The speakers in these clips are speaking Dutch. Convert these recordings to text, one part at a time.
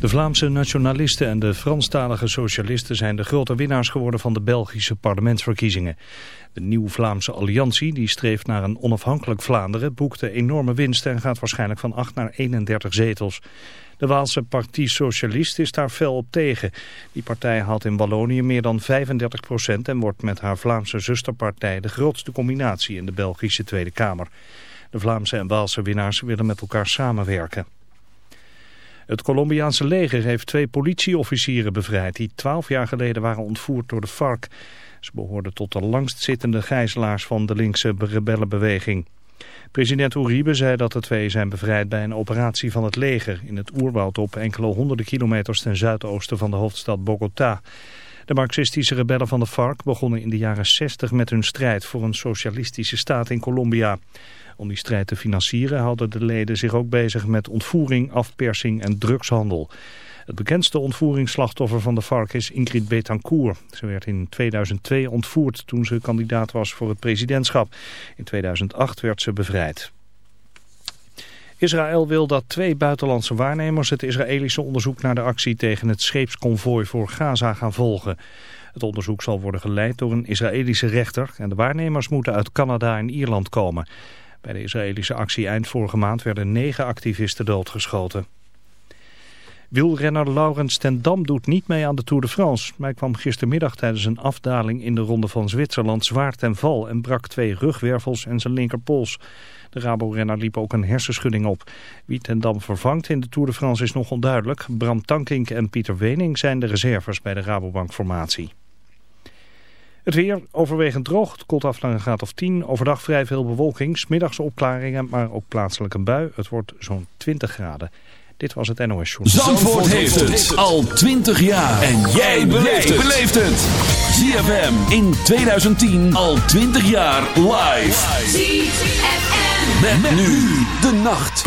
De Vlaamse nationalisten en de Franstalige socialisten zijn de grote winnaars geworden van de Belgische parlementsverkiezingen. De Nieuw Vlaamse Alliantie, die streeft naar een onafhankelijk Vlaanderen, boekte enorme winsten en gaat waarschijnlijk van 8 naar 31 zetels. De Waalse Partie Socialist is daar fel op tegen. Die partij haalt in Wallonië meer dan 35 procent en wordt met haar Vlaamse zusterpartij de grootste combinatie in de Belgische Tweede Kamer. De Vlaamse en Waalse winnaars willen met elkaar samenwerken. Het Colombiaanse leger heeft twee politieofficieren bevrijd die twaalf jaar geleden waren ontvoerd door de FARC. Ze behoorden tot de langstzittende gijzelaars van de linkse rebellenbeweging. President Uribe zei dat de twee zijn bevrijd bij een operatie van het leger in het oerwoud op enkele honderden kilometers ten zuidoosten van de hoofdstad Bogota. De marxistische rebellen van de FARC begonnen in de jaren 60 met hun strijd voor een socialistische staat in Colombia. Om die strijd te financieren houden de leden zich ook bezig met ontvoering, afpersing en drugshandel. Het bekendste ontvoeringsslachtoffer van de FARC is Ingrid Betancourt. Ze werd in 2002 ontvoerd toen ze kandidaat was voor het presidentschap. In 2008 werd ze bevrijd. Israël wil dat twee buitenlandse waarnemers het Israëlische onderzoek naar de actie tegen het scheepsconvooi voor Gaza gaan volgen. Het onderzoek zal worden geleid door een Israëlische rechter en de waarnemers moeten uit Canada en Ierland komen. Bij de Israëlische actie eind vorige maand werden negen activisten doodgeschoten. Wielrenner Laurens ten Dam doet niet mee aan de Tour de France. Hij kwam gistermiddag tijdens een afdaling in de ronde van Zwitserland zwaar ten val en brak twee rugwervels en zijn linkerpols. De Rabo-renner liep ook een hersenschudding op. Wie ten Dam vervangt in de Tour de France is nog onduidelijk. Bram Tankink en Pieter Wening zijn de reserves bij de Rabobank-formatie. Het weer overwegend droog, het koelt af naar een graad of 10. Overdag vrij veel bewolking, smiddags opklaringen, maar ook plaatselijk een bui. Het wordt zo'n 20 graden. Dit was het NOS Show. Zandvoort heeft het al 20 jaar. En jij beleeft het. ZFM in 2010 al 20 jaar live. ZFM. Met, nu de nacht.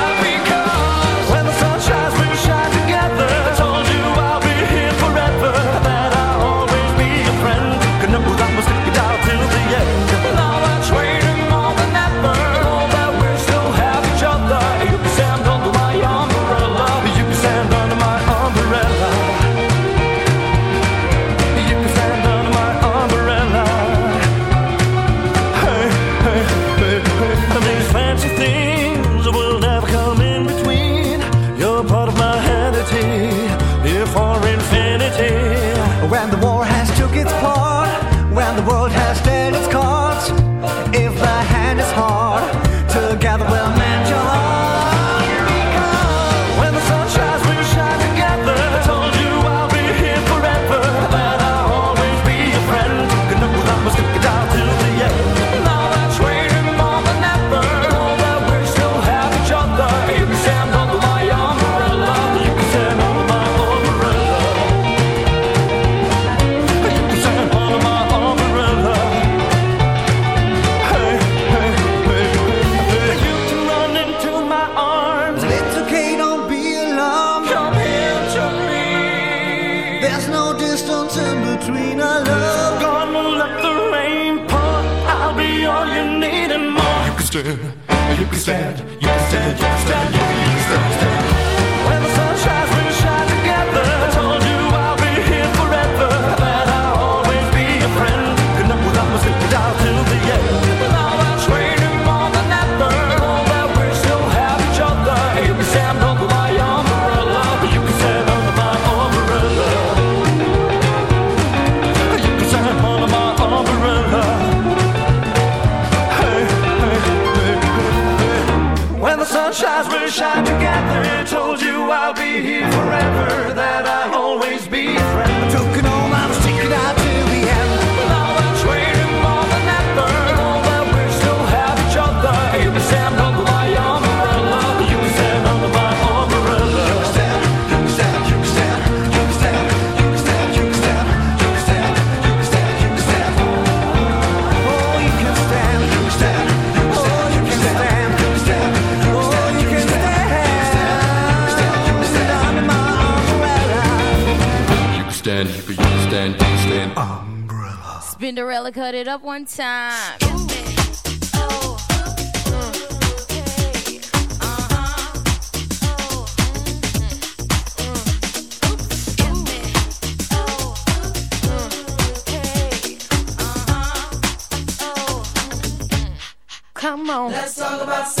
about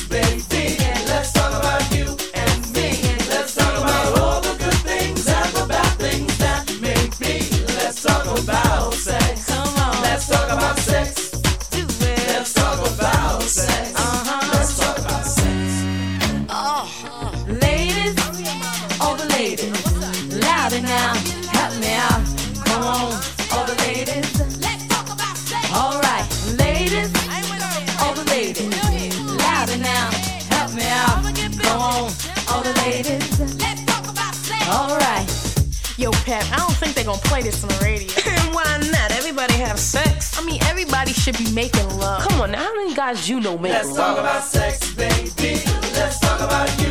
be making love. Come on, now, how many guys you know make Let's love? Let's talk about sex, baby. Let's talk about you.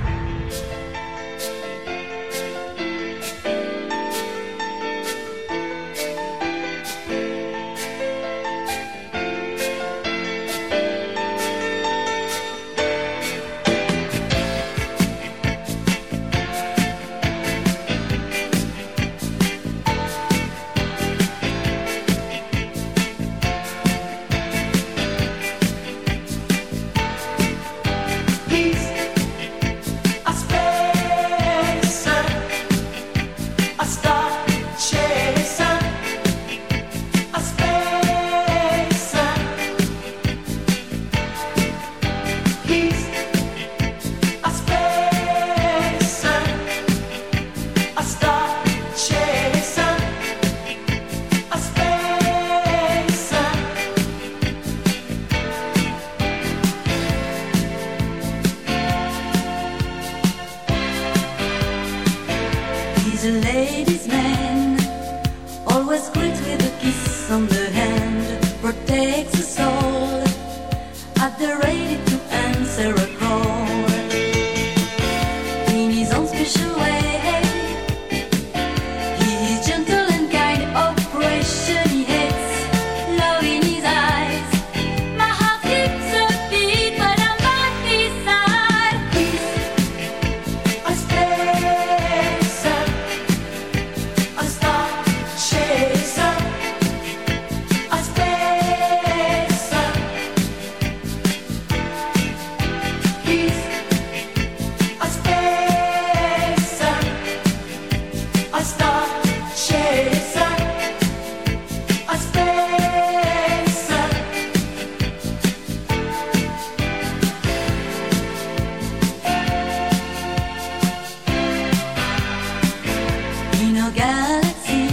our galaxy.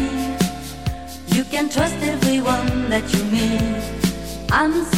You can trust everyone that you meet. I'm so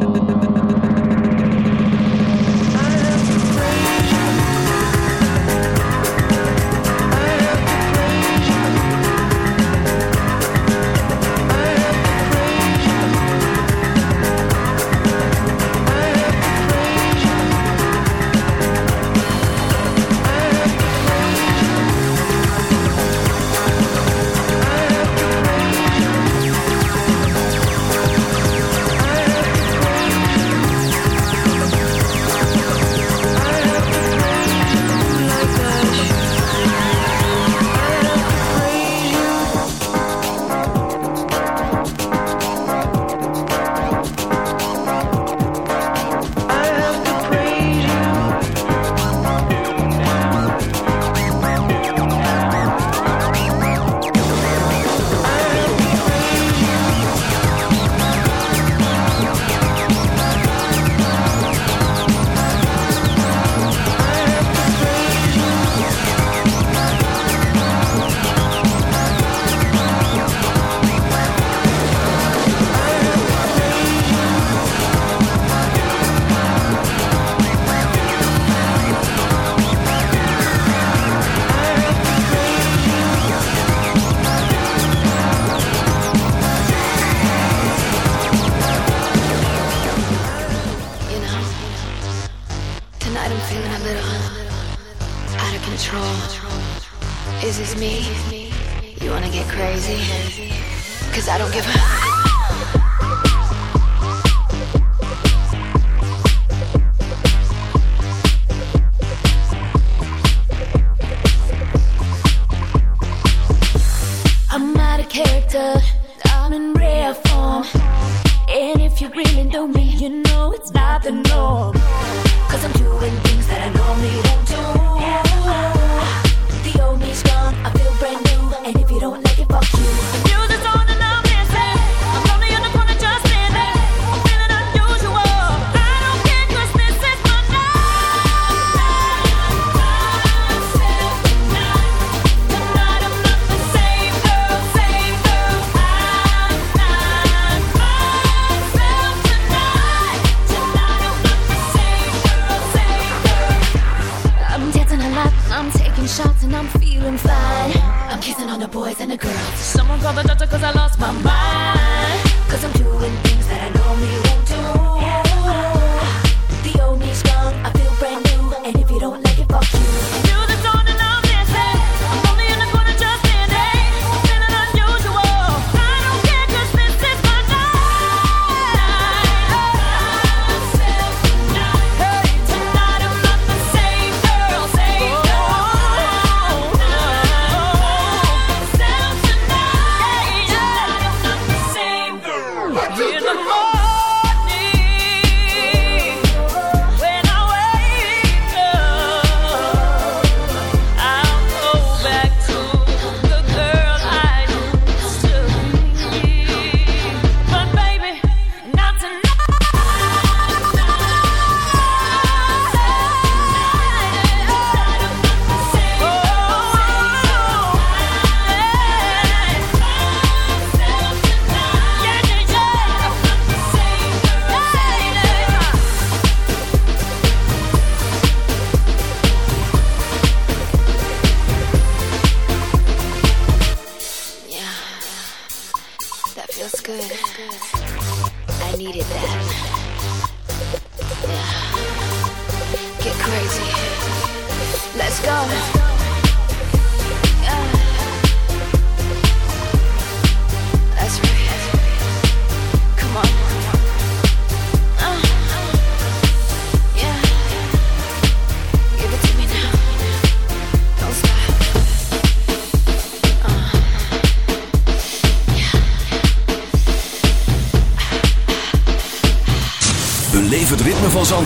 cause I don't give a.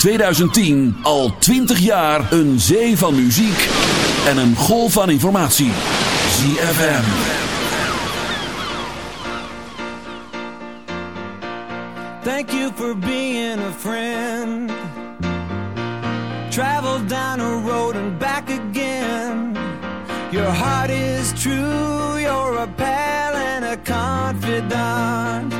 2010 al 20 jaar een zee van muziek en een golf van informatie. ZFM. Thank you for being a friend. Travel down a road and back again. Your heart is true, you're a pal and a confidant.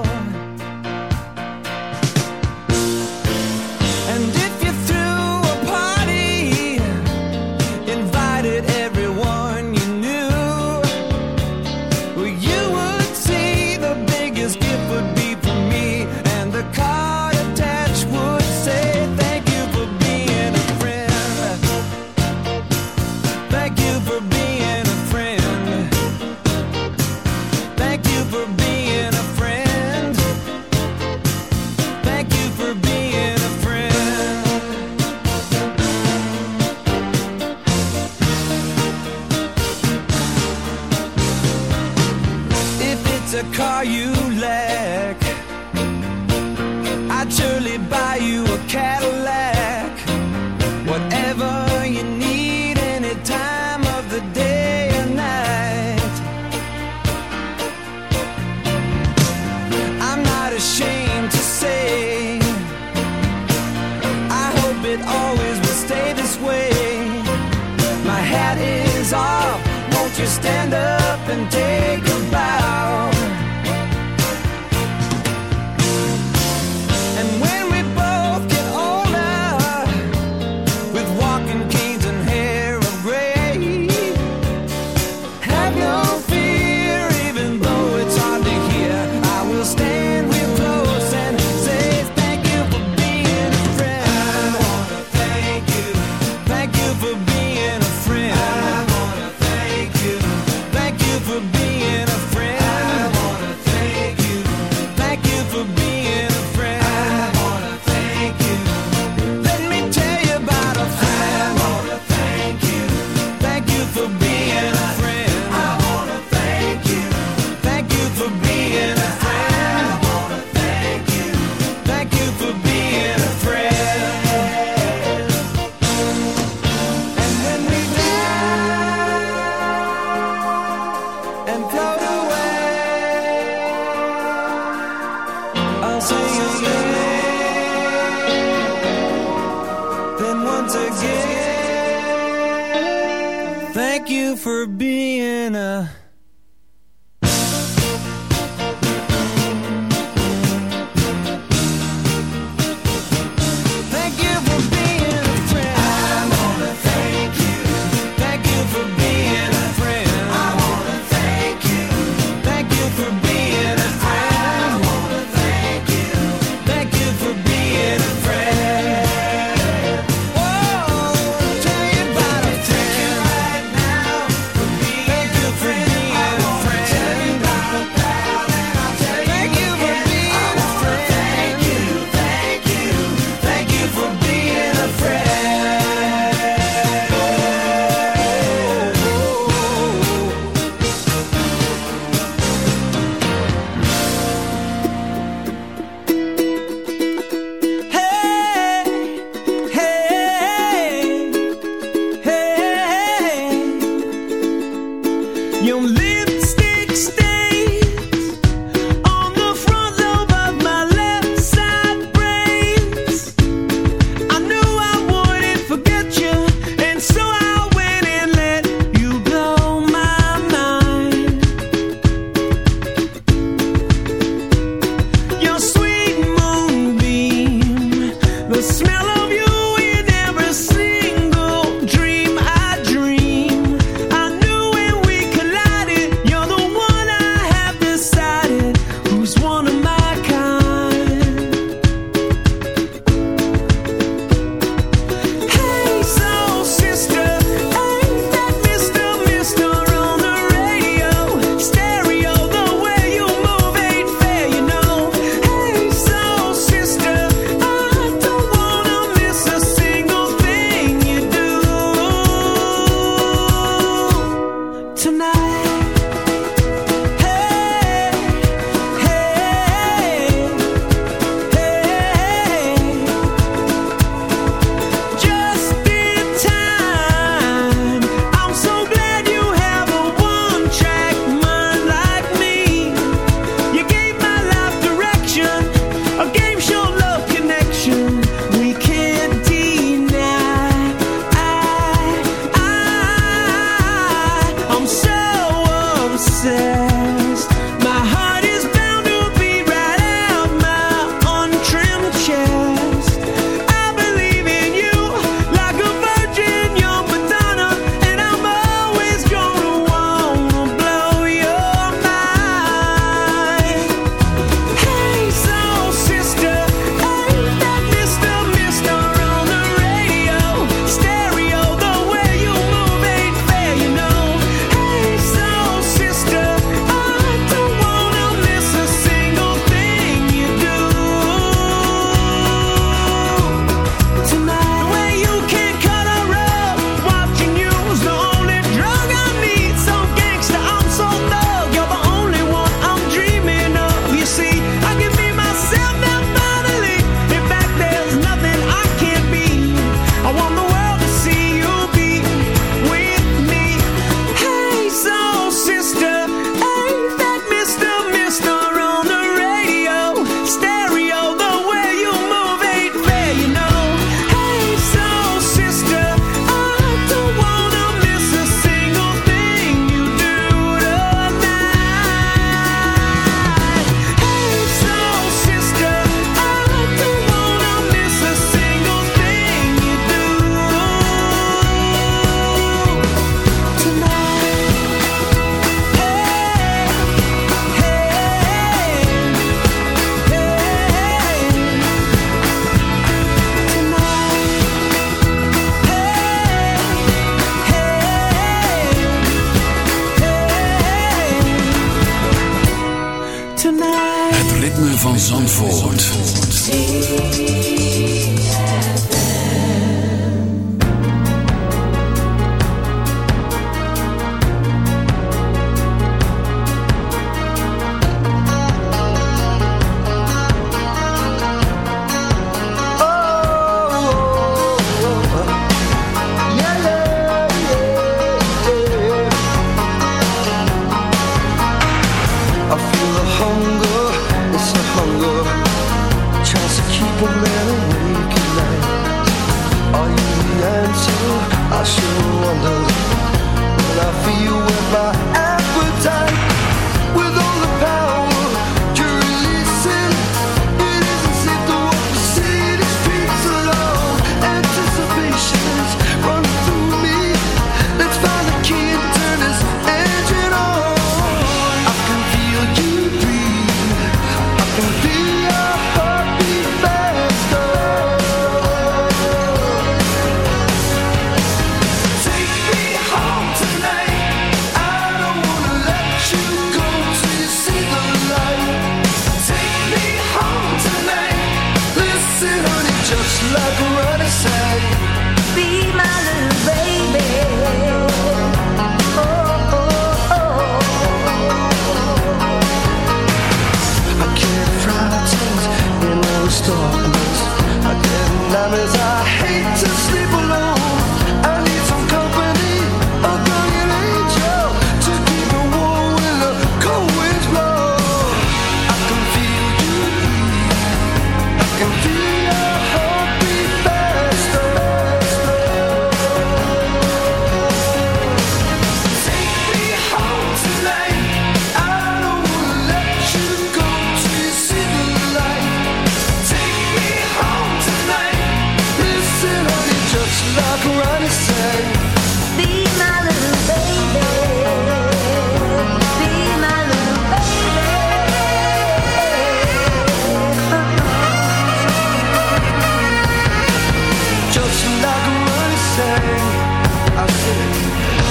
Het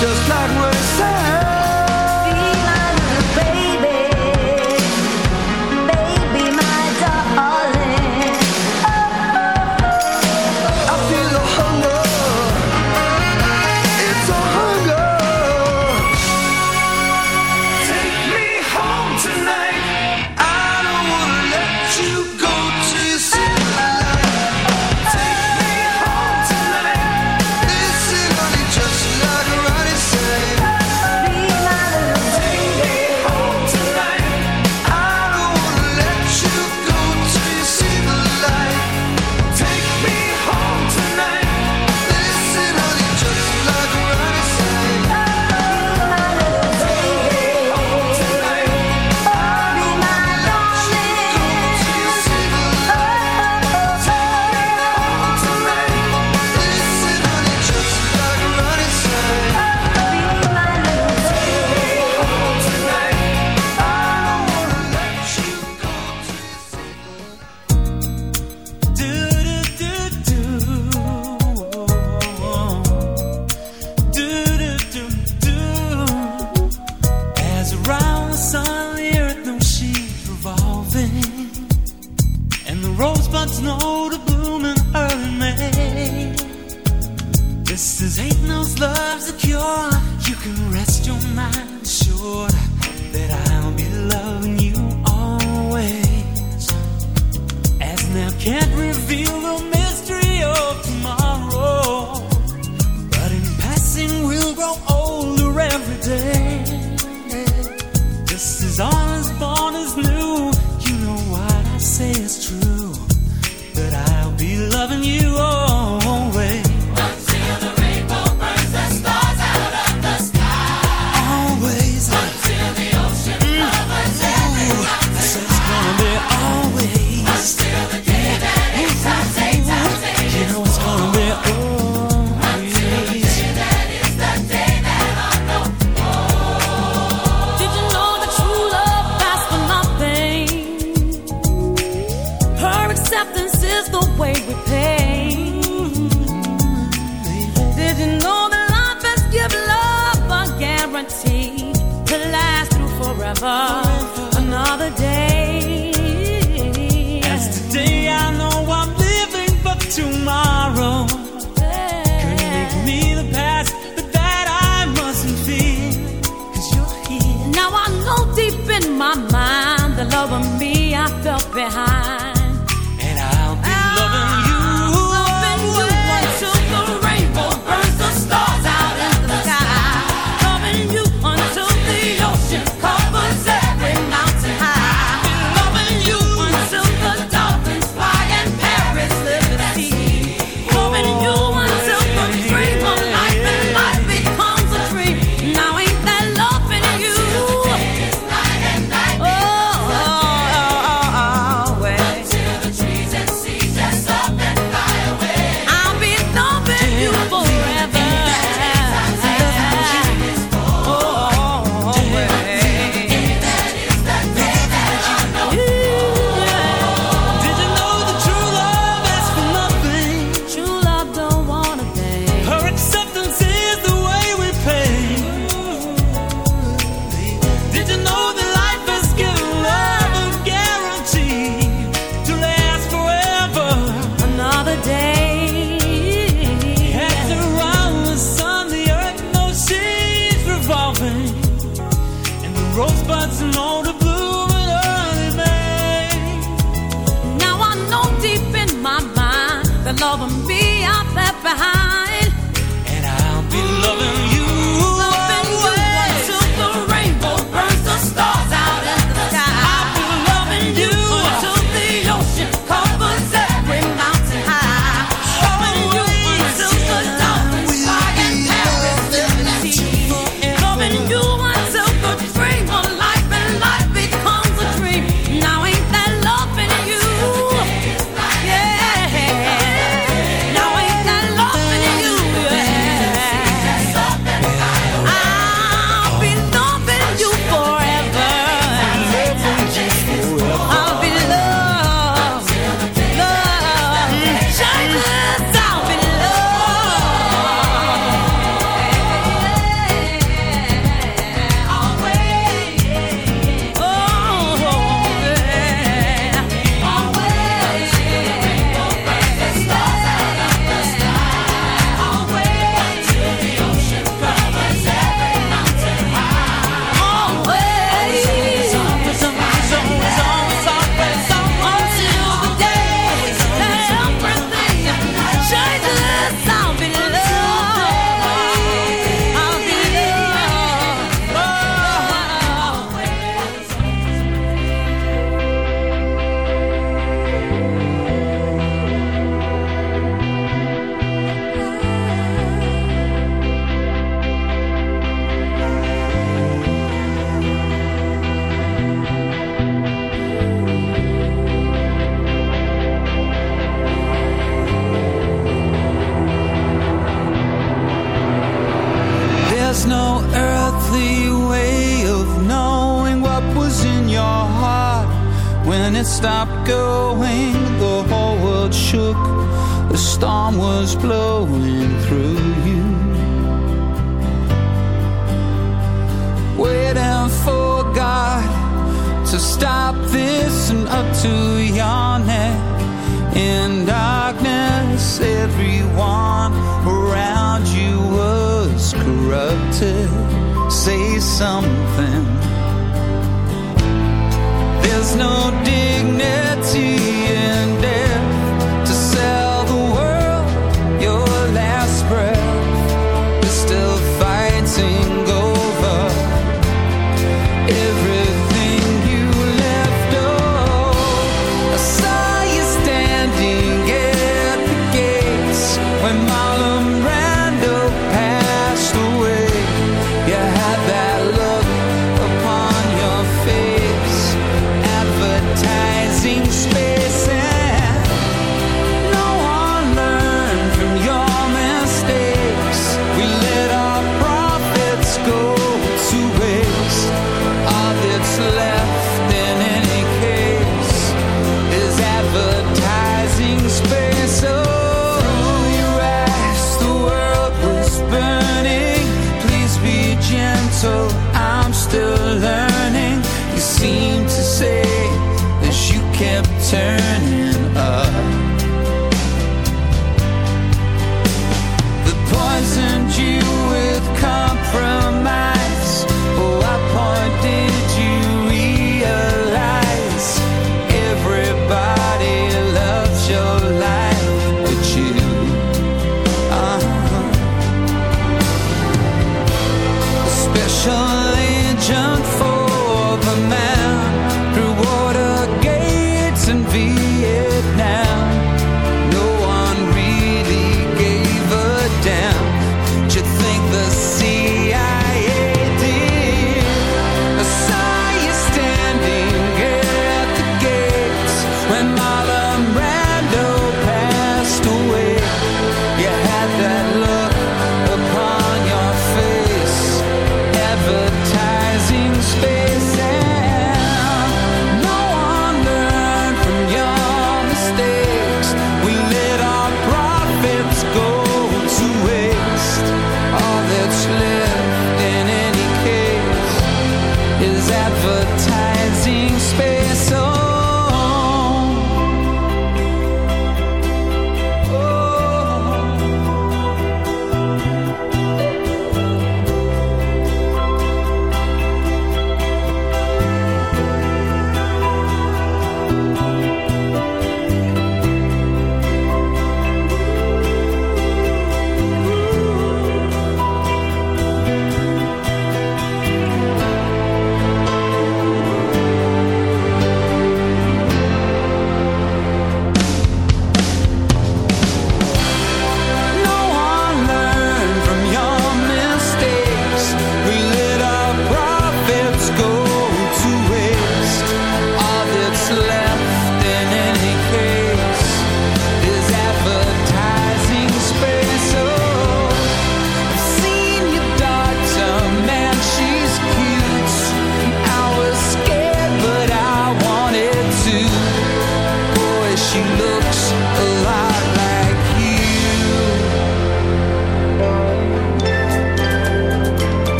just like when